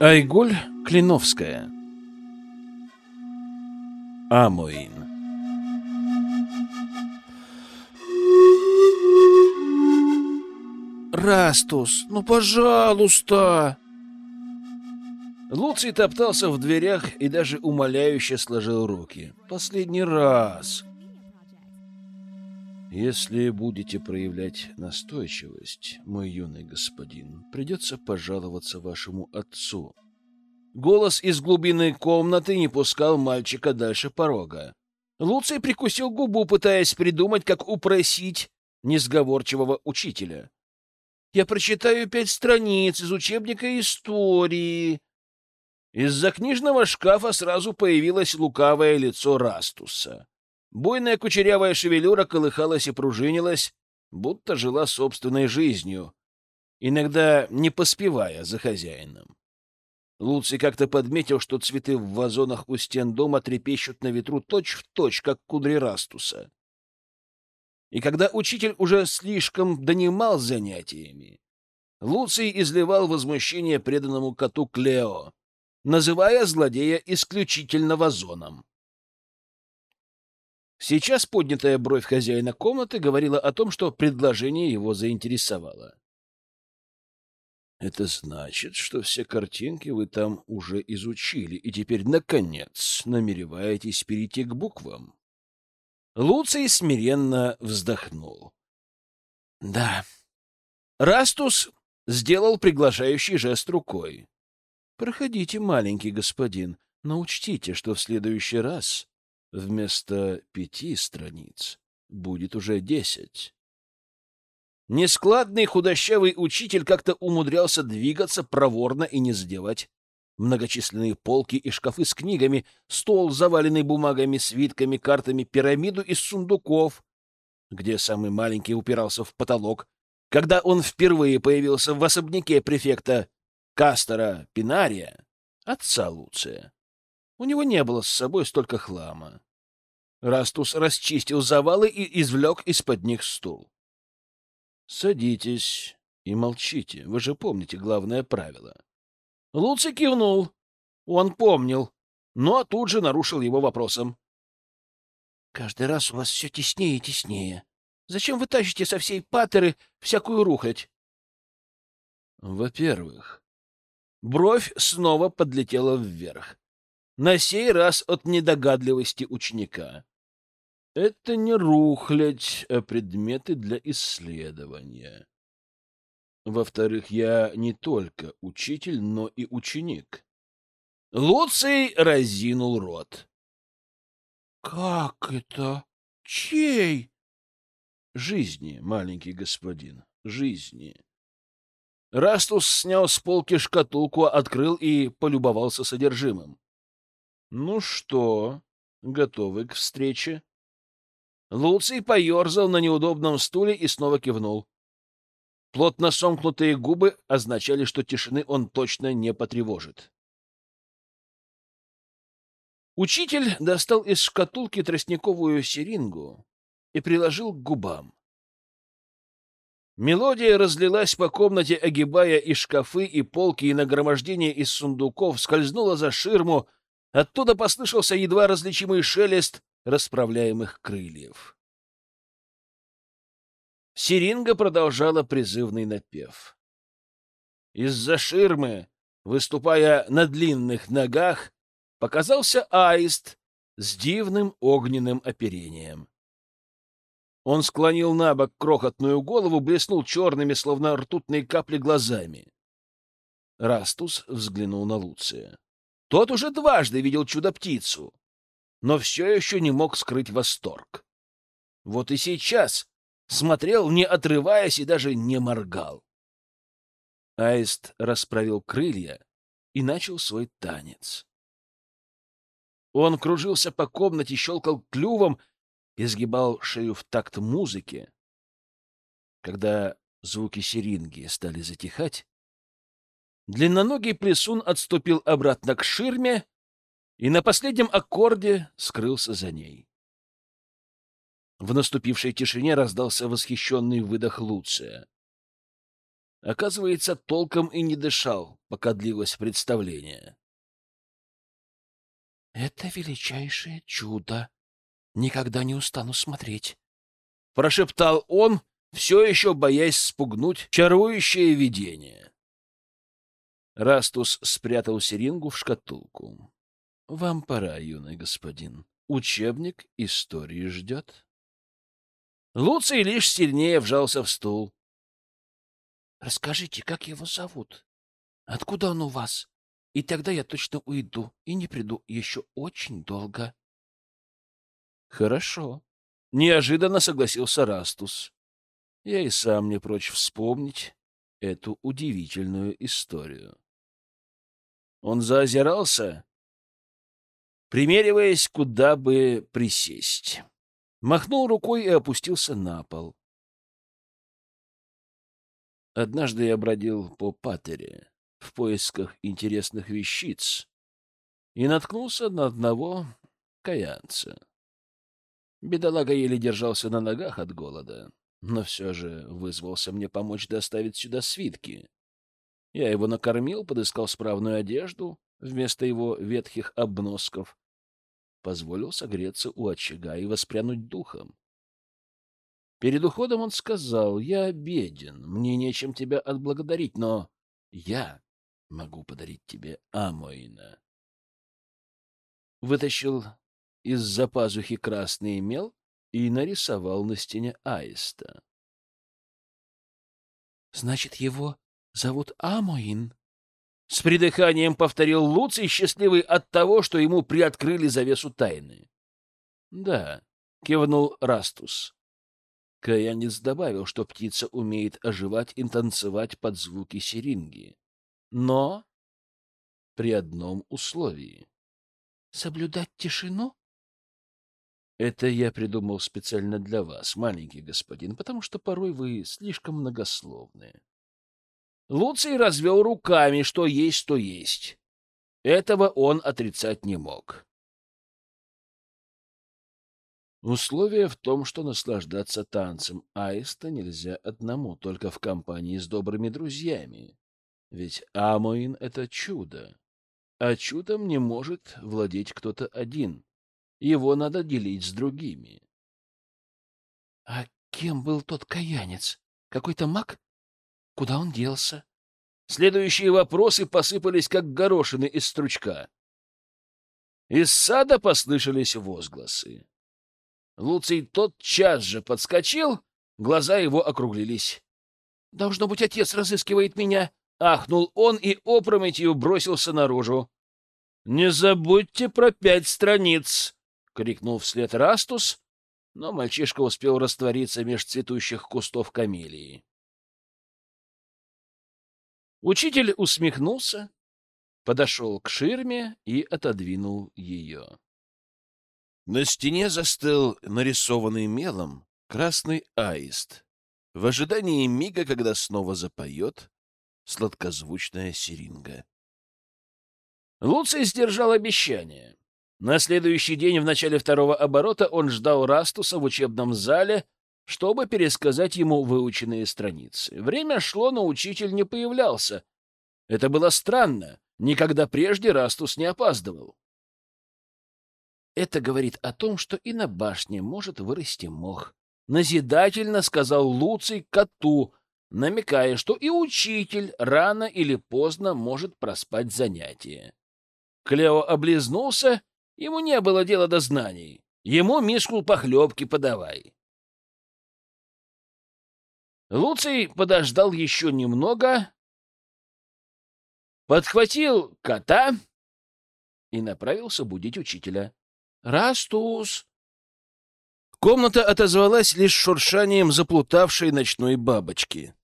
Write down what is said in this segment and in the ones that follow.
Айгуль Клиновская Амуин Растус, ну пожалуйста! Луций топтался в дверях и даже умоляюще сложил руки. Последний раз. Если будете проявлять настойчивость, мой юный господин, придется пожаловаться вашему отцу. Голос из глубины комнаты не пускал мальчика дальше порога. Луций прикусил губу, пытаясь придумать, как упросить несговорчивого учителя. «Я прочитаю пять страниц из учебника истории». Из-за книжного шкафа сразу появилось лукавое лицо Растуса. Буйная кучерявая шевелюра колыхалась и пружинилась, будто жила собственной жизнью, иногда не поспевая за хозяином. Луций как-то подметил, что цветы в вазонах у стен дома трепещут на ветру точь-в-точь, точь, как кудри Растуса. И когда учитель уже слишком донимал занятиями, Луций изливал возмущение преданному коту Клео, называя злодея исключительно вазоном. Сейчас поднятая бровь хозяина комнаты говорила о том, что предложение его заинтересовало. Это значит, что все картинки вы там уже изучили, и теперь, наконец, намереваетесь перейти к буквам? Луций смиренно вздохнул. Да. Растус сделал приглашающий жест рукой. Проходите, маленький господин, но учтите, что в следующий раз Вместо пяти страниц будет уже десять. Нескладный худощавый учитель как-то умудрялся двигаться проворно и не задевать. Многочисленные полки и шкафы с книгами, стол, заваленный бумагами, свитками, картами, пирамиду из сундуков, где самый маленький упирался в потолок. Когда он впервые появился в особняке префекта Кастера Пинария, отца Луция, у него не было с собой столько хлама. Растус расчистил завалы и извлек из-под них стул. «Садитесь и молчите. Вы же помните главное правило». Луций кивнул. Он помнил, но тут же нарушил его вопросом. «Каждый раз у вас все теснее и теснее. Зачем вы тащите со всей патеры всякую рухлядь?» «Во-первых...» Бровь снова подлетела вверх на сей раз от недогадливости ученика. Это не рухлядь, а предметы для исследования. Во-вторых, я не только учитель, но и ученик. Луций разинул рот. — Как это? Чей? — Жизни, маленький господин, жизни. Растус снял с полки шкатулку, открыл и полюбовался содержимым. Ну что, готовы к встрече? Луций поерзал на неудобном стуле и снова кивнул. Плотно сомкнутые губы означали, что тишины он точно не потревожит. Учитель достал из шкатулки тростниковую серингу и приложил к губам. Мелодия разлилась по комнате, огибая и шкафы, и полки, и нагромождение из сундуков, скользнула за ширму, Оттуда послышался едва различимый шелест расправляемых крыльев. Сиринга продолжала призывный напев. Из-за ширмы, выступая на длинных ногах, показался аист с дивным огненным оперением. Он склонил на бок крохотную голову, блеснул черными, словно ртутные капли, глазами. Растус взглянул на Луция. Тот уже дважды видел чудо-птицу, но все еще не мог скрыть восторг. Вот и сейчас смотрел, не отрываясь, и даже не моргал. Аист расправил крылья и начал свой танец. Он кружился по комнате, щелкал клювом, изгибал шею в такт музыки. Когда звуки серинги стали затихать, Длинноногий плесун отступил обратно к ширме и на последнем аккорде скрылся за ней. В наступившей тишине раздался восхищенный выдох Луция. оказывается, толком и не дышал, пока длилось представление. «Это величайшее чудо. Никогда не устану смотреть», — прошептал он, все еще боясь спугнуть чарующее видение. Растус спрятал серингу в шкатулку. — Вам пора, юный господин. Учебник истории ждет. Луций лишь сильнее вжался в стул. — Расскажите, как его зовут? Откуда он у вас? И тогда я точно уйду и не приду еще очень долго. — Хорошо. Неожиданно согласился Растус. Я и сам не прочь вспомнить эту удивительную историю. Он заозирался, примериваясь, куда бы присесть. Махнул рукой и опустился на пол. Однажды я бродил по патере в поисках интересных вещиц и наткнулся на одного каянца. Бедолага еле держался на ногах от голода, но все же вызвался мне помочь доставить сюда свитки. Я его накормил, подыскал справную одежду вместо его ветхих обносков, позволил согреться у очага и воспрянуть духом. Перед уходом он сказал, «Я беден, мне нечем тебя отблагодарить, но я могу подарить тебе Амоина». Вытащил из-за пазухи красный мел и нарисовал на стене аиста. «Значит, его зовут Амоин?» С придыханием повторил Луций, счастливый от того, что ему приоткрыли завесу тайны. «Да», — кивнул Растус. Каянец добавил, что птица умеет оживать и танцевать под звуки серинги. Но при одном условии. «Соблюдать тишину?» Это я придумал специально для вас, маленький господин, потому что порой вы слишком многословны. Луций развел руками, что есть, то есть. Этого он отрицать не мог. Условие в том, что наслаждаться танцем аиста нельзя одному, только в компании с добрыми друзьями. Ведь Амоин — это чудо, а чудом не может владеть кто-то один. Его надо делить с другими. — А кем был тот каянец? Какой-то маг? Куда он делся? Следующие вопросы посыпались, как горошины из стручка. Из сада послышались возгласы. Луций тотчас же подскочил, глаза его округлились. — Должно быть, отец разыскивает меня! — ахнул он и опрометью бросился наружу. — Не забудьте про пять страниц! — крикнул вслед Растус, но мальчишка успел раствориться меж цветущих кустов камелии. Учитель усмехнулся, подошел к ширме и отодвинул ее. На стене застыл нарисованный мелом красный аист в ожидании мига, когда снова запоет сладкозвучная серинга. Луций сдержал обещание. На следующий день в начале второго оборота он ждал Растуса в учебном зале, чтобы пересказать ему выученные страницы. Время шло, но учитель не появлялся. Это было странно. Никогда прежде Растус не опаздывал. Это говорит о том, что и на башне может вырасти мох. Назидательно сказал Луций коту, намекая, что и учитель рано или поздно может проспать занятие. Клео облизнулся, ему не было дела до знаний. Ему миску похлебки подавай. Луций подождал еще немного, подхватил кота и направился будить учителя. «Растус!» Комната отозвалась лишь шуршанием заплутавшей ночной бабочки.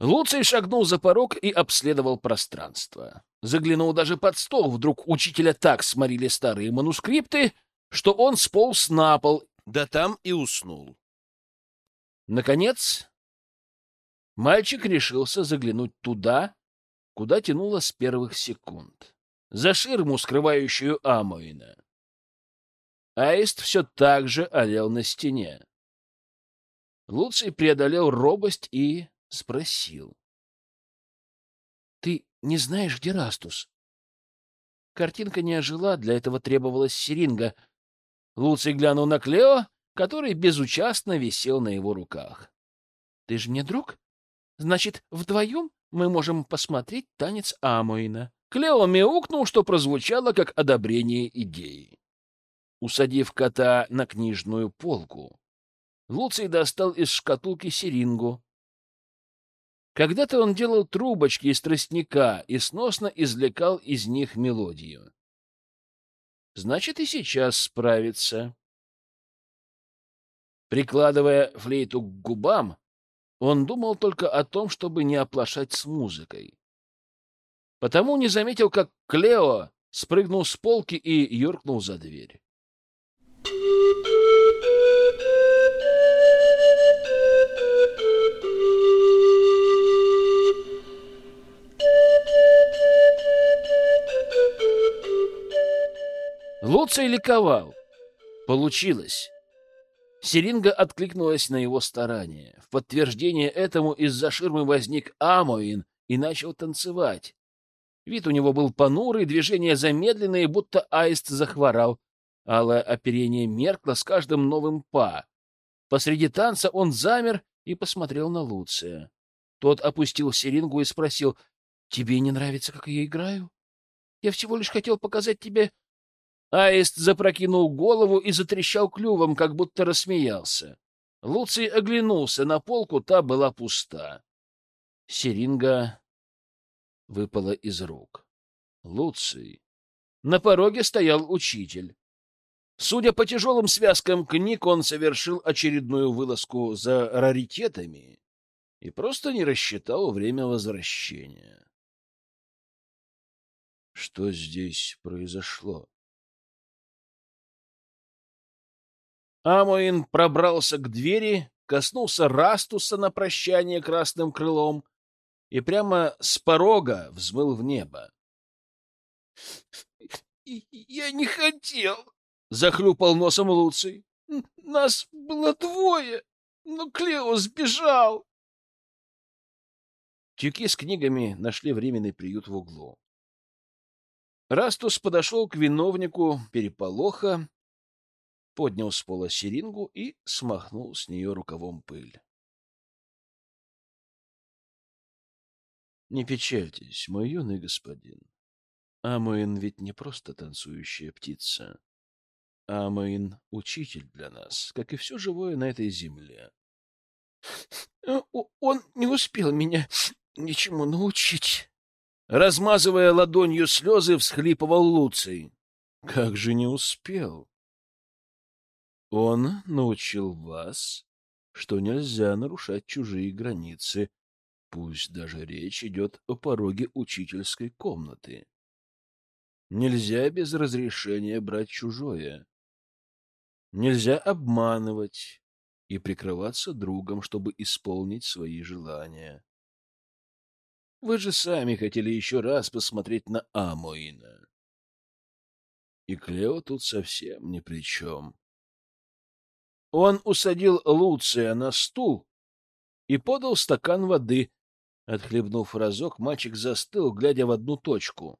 Луций шагнул за порог и обследовал пространство. Заглянул даже под стол. Вдруг учителя так сморили старые манускрипты, что он сполз на пол, да там и уснул. Наконец, мальчик решился заглянуть туда, куда тянуло с первых секунд, за ширму, скрывающую Амоина. Аист все так же олел на стене. Луций преодолел робость и спросил. Ты не знаешь, где Растус? Картинка не ожила, для этого требовалась серинга. Луций глянул на Клео, который безучастно висел на его руках. — Ты же мне друг? Значит, вдвоем мы можем посмотреть танец Амуина. Клео мяукнул, что прозвучало как одобрение идеи. Усадив кота на книжную полку, Луций достал из шкатулки серингу. Когда-то он делал трубочки из тростника и сносно извлекал из них мелодию. Значит, и сейчас справится. Прикладывая флейту к губам, он думал только о том, чтобы не оплошать с музыкой. Потому не заметил, как Клео спрыгнул с полки и юркнул за дверь. Луций ликовал. Получилось. Серинга откликнулась на его старания. В подтверждение этому из-за ширмы возник Амоин и начал танцевать. Вид у него был понурый, движения замедленные, будто аист захворал. Алое оперение меркло с каждым новым па. Посреди танца он замер и посмотрел на Луция. Тот опустил серингу и спросил, «Тебе не нравится, как я играю? Я всего лишь хотел показать тебе Аист запрокинул голову и затрещал клювом, как будто рассмеялся. Луций оглянулся на полку, та была пуста. Серинга выпала из рук. Луций. На пороге стоял учитель. Судя по тяжелым связкам книг, он совершил очередную вылазку за раритетами и просто не рассчитал время возвращения. Что здесь произошло? Амоин пробрался к двери, коснулся Растуса на прощание красным крылом и прямо с порога взмыл в небо. — Я не хотел, — захлюпал носом Луций. — Нас было двое, но Клео сбежал. Тюки с книгами нашли временный приют в углу. Растус подошел к виновнику переполоха поднял с пола серингу и смахнул с нее рукавом пыль. Не печальтесь, мой юный господин. Амуин ведь не просто танцующая птица. Амуин — учитель для нас, как и все живое на этой земле. Он не успел меня ничему научить. Размазывая ладонью слезы, всхлипывал Луций. Как же не успел? Он научил вас, что нельзя нарушать чужие границы, пусть даже речь идет о пороге учительской комнаты. Нельзя без разрешения брать чужое. Нельзя обманывать и прикрываться другом, чтобы исполнить свои желания. Вы же сами хотели еще раз посмотреть на Амоина. И Клео тут совсем ни при чем. Он усадил Луция на стул и подал стакан воды. Отхлебнув разок, мальчик застыл, глядя в одну точку.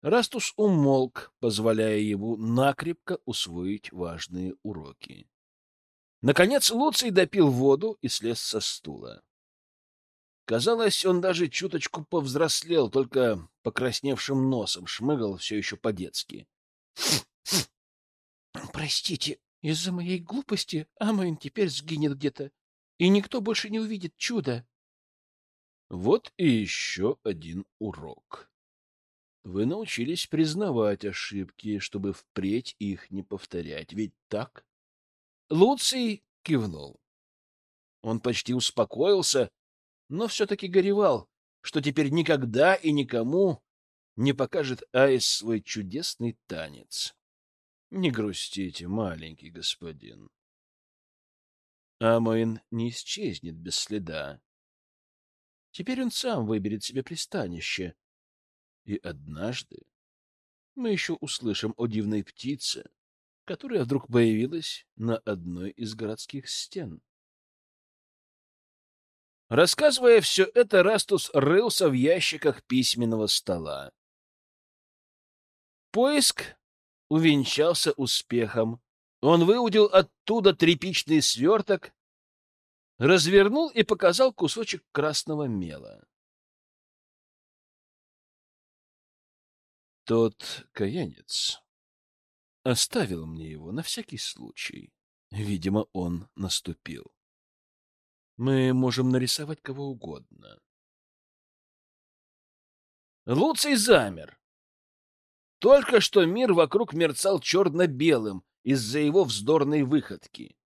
Растус умолк, позволяя ему накрепко усвоить важные уроки. Наконец Луций допил воду и слез со стула. Казалось, он даже чуточку повзрослел, только покрасневшим носом шмыгал все еще по-детски. — Простите, из-за моей глупости Амайн теперь сгинет где-то, и никто больше не увидит чуда. Вот и еще один урок. Вы научились признавать ошибки, чтобы впредь их не повторять, ведь так? Луций кивнул. Он почти успокоился, но все-таки горевал, что теперь никогда и никому не покажет Айс свой чудесный танец. Не грустите, маленький господин. Амоин не исчезнет без следа. Теперь он сам выберет себе пристанище. И однажды мы еще услышим о дивной птице, которая вдруг появилась на одной из городских стен. Рассказывая все это, Растус рылся в ящиках письменного стола. Поиск увенчался успехом. Он выудил оттуда тряпичный сверток, развернул и показал кусочек красного мела. Тот каянец оставил мне его на всякий случай. Видимо, он наступил. Мы можем нарисовать кого угодно. Луций замер. Только что мир вокруг мерцал черно-белым из-за его вздорной выходки.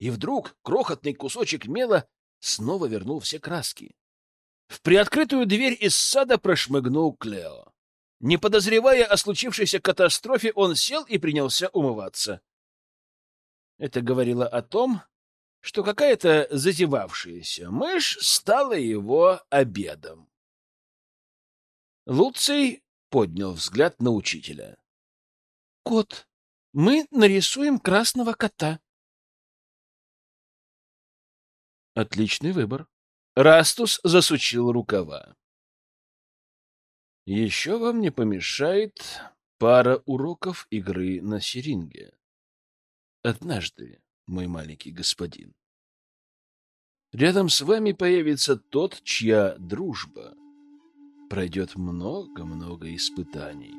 И вдруг крохотный кусочек мела снова вернул все краски. В приоткрытую дверь из сада прошмыгнул Клео. Не подозревая о случившейся катастрофе, он сел и принялся умываться. Это говорило о том, что какая-то зазевавшаяся мышь стала его обедом. Луций поднял взгляд на учителя. — Кот, мы нарисуем красного кота. Отличный выбор. Растус засучил рукава. Еще вам не помешает пара уроков игры на серинге. Однажды, мой маленький господин, рядом с вами появится тот, чья дружба пройдет много-много испытаний.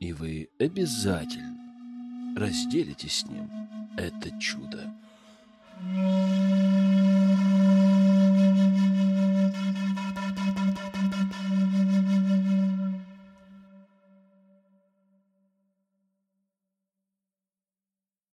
И вы обязательно разделите с ним это чудо. Thank you.